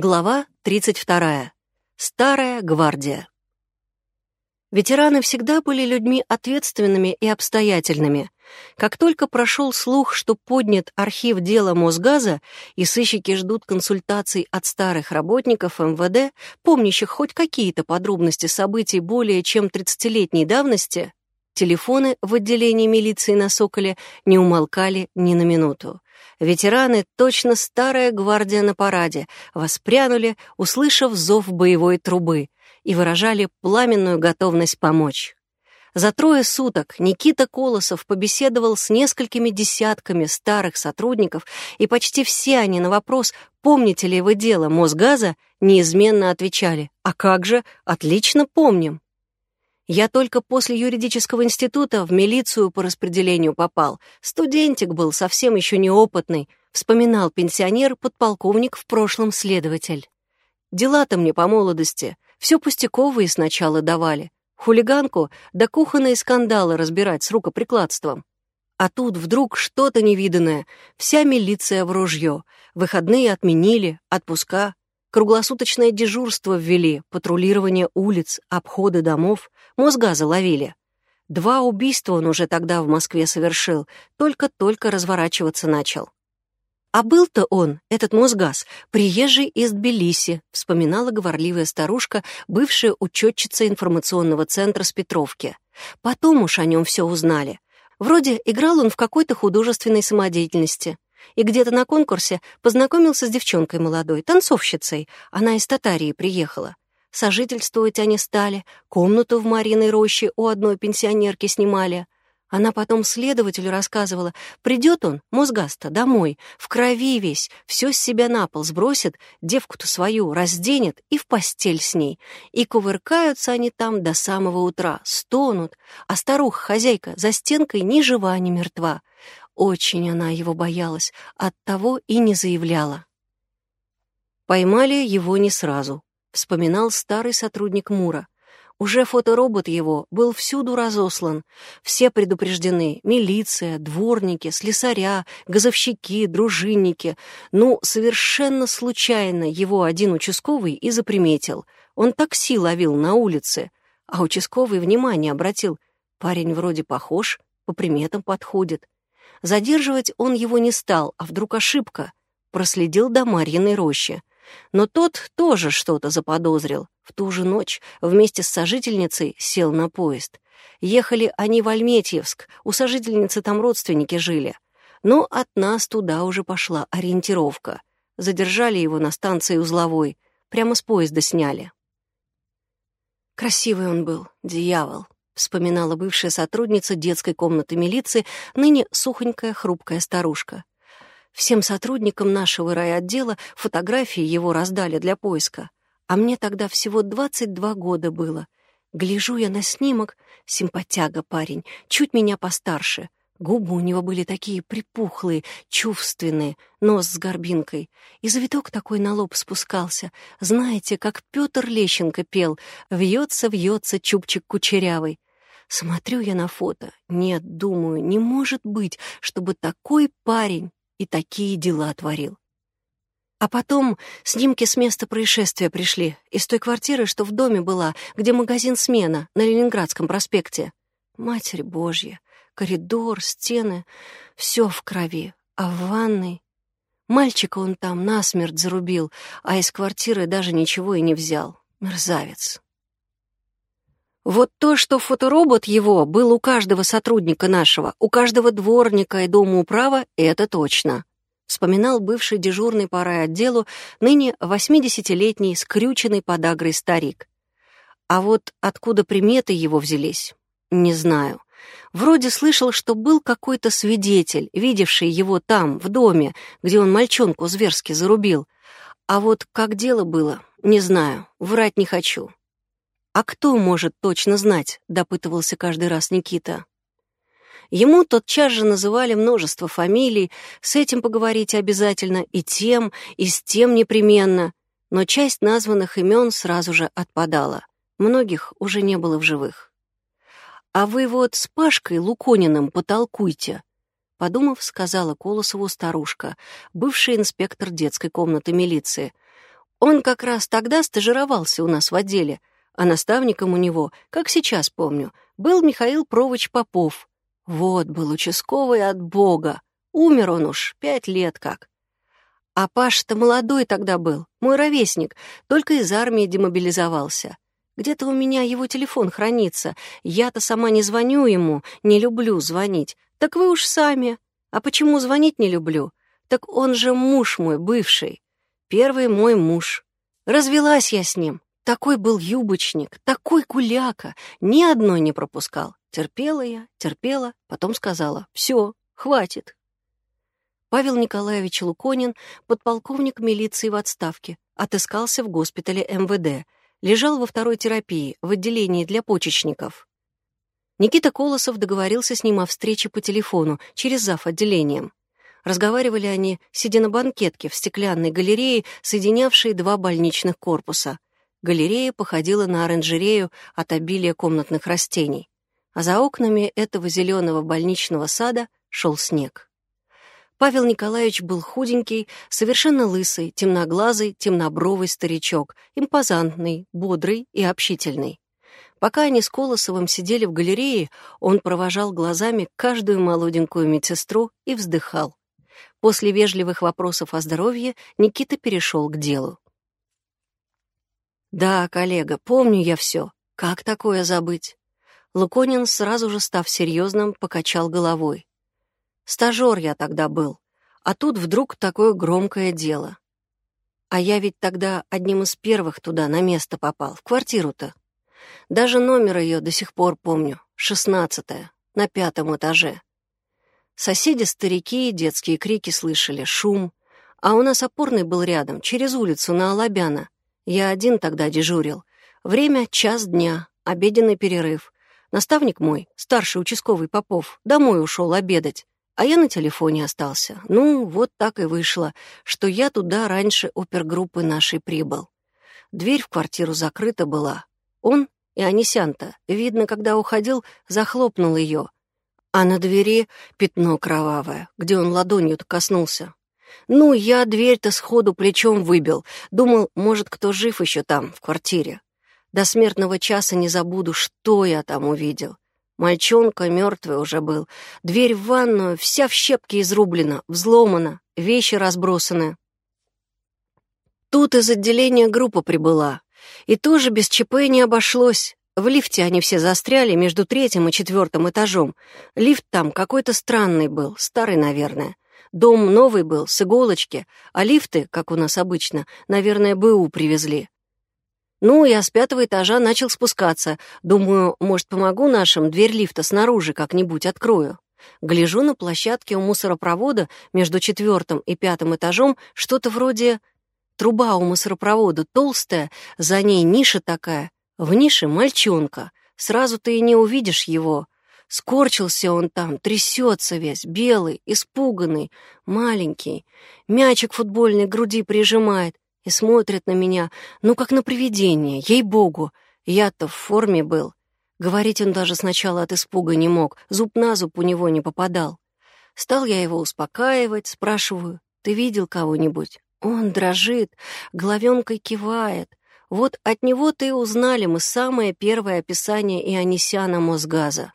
Глава 32. Старая гвардия. Ветераны всегда были людьми ответственными и обстоятельными. Как только прошел слух, что поднят архив дела Мосгаза, и сыщики ждут консультаций от старых работников МВД, помнящих хоть какие-то подробности событий более чем 30-летней давности, телефоны в отделении милиции на Соколе не умолкали ни на минуту. Ветераны, точно старая гвардия на параде, воспрянули, услышав зов боевой трубы, и выражали пламенную готовность помочь. За трое суток Никита Колосов побеседовал с несколькими десятками старых сотрудников, и почти все они на вопрос «Помните ли вы дело Мосгаза?» неизменно отвечали «А как же? Отлично помним». Я только после юридического института в милицию по распределению попал. Студентик был, совсем еще неопытный, вспоминал пенсионер-подполковник в прошлом следователь. Дела-то мне по молодости, все пустяковые сначала давали. Хулиганку да кухонные скандалы разбирать с рукоприкладством. А тут вдруг что-то невиданное, вся милиция в ружье, выходные отменили, отпуска, Круглосуточное дежурство ввели, патрулирование улиц, обходы домов, Мосгаза ловили. Два убийства он уже тогда в Москве совершил, только-только разворачиваться начал. А был-то он, этот Мосгаз, приезжий из Тбилиси, вспоминала говорливая старушка, бывшая учетчица информационного центра с Петровки. Потом уж о нем все узнали. Вроде играл он в какой-то художественной самодеятельности и где-то на конкурсе познакомился с девчонкой молодой, танцовщицей. Она из Татарии приехала. Сожительствовать они стали, комнату в Мариной роще у одной пенсионерки снимали. Она потом следователю рассказывала, придет он, мозгаста, домой, в крови весь, все с себя на пол сбросит, девку-то свою разденет и в постель с ней. И кувыркаются они там до самого утра, стонут, а старуха-хозяйка за стенкой ни жива, ни мертва. Очень она его боялась, оттого и не заявляла. Поймали его не сразу, вспоминал старый сотрудник Мура. Уже фоторобот его был всюду разослан. Все предупреждены — милиция, дворники, слесаря, газовщики, дружинники. Ну, совершенно случайно его один участковый и заприметил. Он такси ловил на улице, а участковый внимание обратил. Парень вроде похож, по приметам подходит. Задерживать он его не стал, а вдруг ошибка. Проследил до Марьиной рощи. Но тот тоже что-то заподозрил. В ту же ночь вместе с сожительницей сел на поезд. Ехали они в Альметьевск, у сожительницы там родственники жили. Но от нас туда уже пошла ориентировка. Задержали его на станции узловой, прямо с поезда сняли. Красивый он был, дьявол вспоминала бывшая сотрудница детской комнаты милиции, ныне сухонькая хрупкая старушка. Всем сотрудникам нашего райотдела фотографии его раздали для поиска. А мне тогда всего 22 года было. Гляжу я на снимок, симпатяга парень, чуть меня постарше. Губы у него были такие припухлые, чувственные, нос с горбинкой. И завиток такой на лоб спускался. Знаете, как Петр Лещенко пел «Вьется-вьется чубчик кучерявый». Смотрю я на фото. Нет, думаю, не может быть, чтобы такой парень и такие дела творил. А потом снимки с места происшествия пришли, из той квартиры, что в доме была, где магазин «Смена» на Ленинградском проспекте. Матерь Божья, коридор, стены — все в крови, а в ванной... Мальчика он там насмерть зарубил, а из квартиры даже ничего и не взял. Мерзавец. Вот то, что фоторобот его был у каждого сотрудника нашего, у каждого дворника и дома управа, это точно. Вспоминал бывший дежурный по райотделу, ныне 80-летний, скрюченный подагрой старик. А вот откуда приметы его взялись, не знаю. Вроде слышал, что был какой-то свидетель, видевший его там, в доме, где он мальчонку зверски зарубил. А вот как дело было, не знаю, врать не хочу. «А кто может точно знать?» — допытывался каждый раз Никита. Ему тотчас же называли множество фамилий, с этим поговорить обязательно, и тем, и с тем непременно, но часть названных имен сразу же отпадала. Многих уже не было в живых. «А вы вот с Пашкой Лукониным потолкуйте», — подумав, сказала Колосову старушка, бывший инспектор детской комнаты милиции. Он как раз тогда стажировался у нас в отделе, а наставником у него, как сейчас помню, был Михаил Провоч Попов. Вот был участковый от Бога. Умер он уж пять лет как. А Паша-то молодой тогда был, мой ровесник, только из армии демобилизовался. Где-то у меня его телефон хранится. Я-то сама не звоню ему, не люблю звонить. Так вы уж сами. А почему звонить не люблю? Так он же муж мой бывший. Первый мой муж. Развелась я с ним. Такой был юбочник, такой куляка. Ни одной не пропускал. Терпела я, терпела, потом сказала «Все, хватит». Павел Николаевич Луконин, подполковник милиции в отставке, отыскался в госпитале МВД, лежал во второй терапии в отделении для почечников. Никита Колосов договорился с ним о встрече по телефону через зав. отделением. Разговаривали они, сидя на банкетке в стеклянной галерее, соединявшей два больничных корпуса. Галерея походила на оранжерею от обилия комнатных растений, а за окнами этого зеленого больничного сада шел снег. Павел Николаевич был худенький, совершенно лысый, темноглазый, темнобровый старичок, импозантный, бодрый и общительный. Пока они с Колосовым сидели в галерее, он провожал глазами каждую молоденькую медсестру и вздыхал. После вежливых вопросов о здоровье Никита перешел к делу. «Да, коллега, помню я все. Как такое забыть?» Луконин, сразу же став серьезным, покачал головой. Стажер я тогда был, а тут вдруг такое громкое дело. А я ведь тогда одним из первых туда на место попал, в квартиру-то. Даже номер ее до сих пор помню, шестнадцатая, на пятом этаже. Соседи-старики детские крики слышали, шум. А у нас опорный был рядом, через улицу, на Алабяна. Я один тогда дежурил. Время — час дня, обеденный перерыв. Наставник мой, старший участковый Попов, домой ушел обедать. А я на телефоне остался. Ну, вот так и вышло, что я туда раньше опергруппы нашей прибыл. Дверь в квартиру закрыта была. Он и Анисянта, видно, когда уходил, захлопнул ее. А на двери пятно кровавое, где он ладонью-то коснулся. Ну, я дверь-то сходу плечом выбил. Думал, может, кто жив еще там, в квартире. До смертного часа не забуду, что я там увидел. Мальчонка мертвый уже был. Дверь в ванную вся в щепки изрублена, взломана, вещи разбросаны. Тут из отделения группа прибыла. И тоже без ЧП не обошлось. В лифте они все застряли между третьим и четвертым этажом. Лифт там какой-то странный был, старый, наверное. Дом новый был, с иголочки, а лифты, как у нас обычно, наверное, БУ привезли. Ну, я с пятого этажа начал спускаться. Думаю, может, помогу нашим, дверь лифта снаружи как-нибудь открою. Гляжу на площадке у мусоропровода между четвертым и пятым этажом что-то вроде... Труба у мусоропровода толстая, за ней ниша такая. В нише мальчонка. Сразу ты и не увидишь его. Скорчился он там, трясется весь, белый, испуганный, маленький. Мячик футбольный к груди прижимает и смотрит на меня, ну, как на привидение, ей-богу. Я-то в форме был. Говорить он даже сначала от испуга не мог, зуб на зуб у него не попадал. Стал я его успокаивать, спрашиваю, «Ты видел кого-нибудь?» Он дрожит, головенкой кивает. Вот от него-то и узнали мы самое первое описание Ионисяна Мосгаза.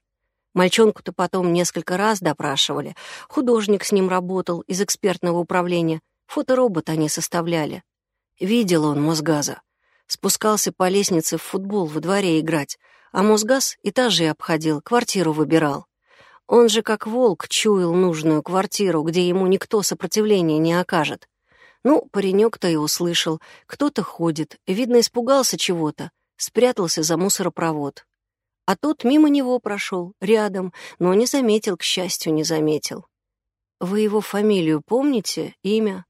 Мальчонку-то потом несколько раз допрашивали. Художник с ним работал из экспертного управления. Фоторобот они составляли. Видел он Мосгаза. Спускался по лестнице в футбол во дворе играть, а Мосгаз этажи обходил, квартиру выбирал. Он же как волк чуял нужную квартиру, где ему никто сопротивления не окажет. Ну, паренек-то и услышал. Кто-то ходит, видно, испугался чего-то, спрятался за мусоропровод. А тот мимо него прошел, рядом, но не заметил, к счастью, не заметил. Вы его фамилию помните, имя?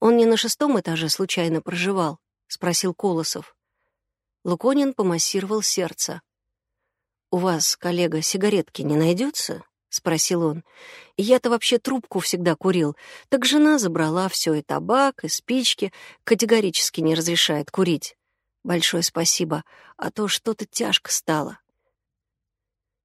«Он не на шестом этаже случайно проживал?» — спросил Колосов. Луконин помассировал сердце. «У вас, коллега, сигаретки не найдется?» — спросил он. «Я-то вообще трубку всегда курил. Так жена забрала все, и табак, и спички. Категорически не разрешает курить. Большое спасибо, а то что-то тяжко стало».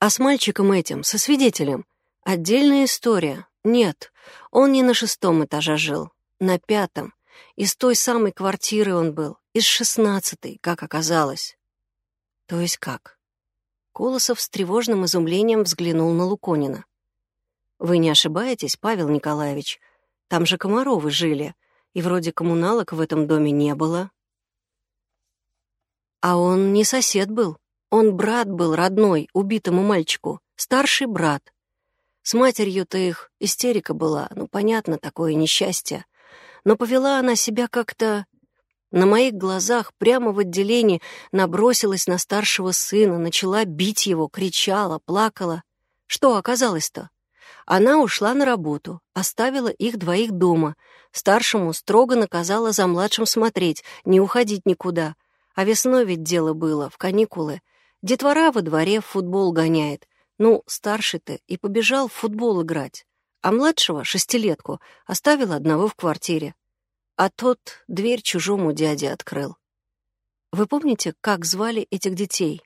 «А с мальчиком этим, со свидетелем? Отдельная история. Нет, он не на шестом этаже жил на пятом. Из той самой квартиры он был, из шестнадцатой, как оказалось. То есть как? Колосов с тревожным изумлением взглянул на Луконина. Вы не ошибаетесь, Павел Николаевич? Там же Комаровы жили, и вроде коммуналок в этом доме не было. А он не сосед был. Он брат был родной, убитому мальчику, старший брат. С матерью-то их истерика была, ну, понятно, такое несчастье. Но повела она себя как-то... На моих глазах прямо в отделении набросилась на старшего сына, начала бить его, кричала, плакала. Что оказалось-то? Она ушла на работу, оставила их двоих дома. Старшему строго наказала за младшим смотреть, не уходить никуда. А весной ведь дело было, в каникулы. Детвора во дворе в футбол гоняет. Ну, старший-то и побежал в футбол играть. А младшего, шестилетку, оставил одного в квартире. А тот дверь чужому дяде открыл. Вы помните, как звали этих детей?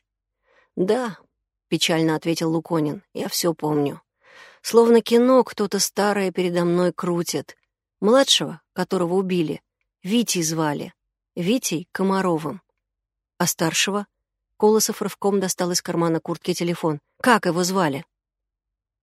Да, печально ответил Луконин. Я все помню. Словно кино кто-то старое передо мной крутит. Младшего, которого убили, Витей звали. Витей Комаровым. А старшего? Колосов рывком достал из кармана куртки телефон. Как его звали?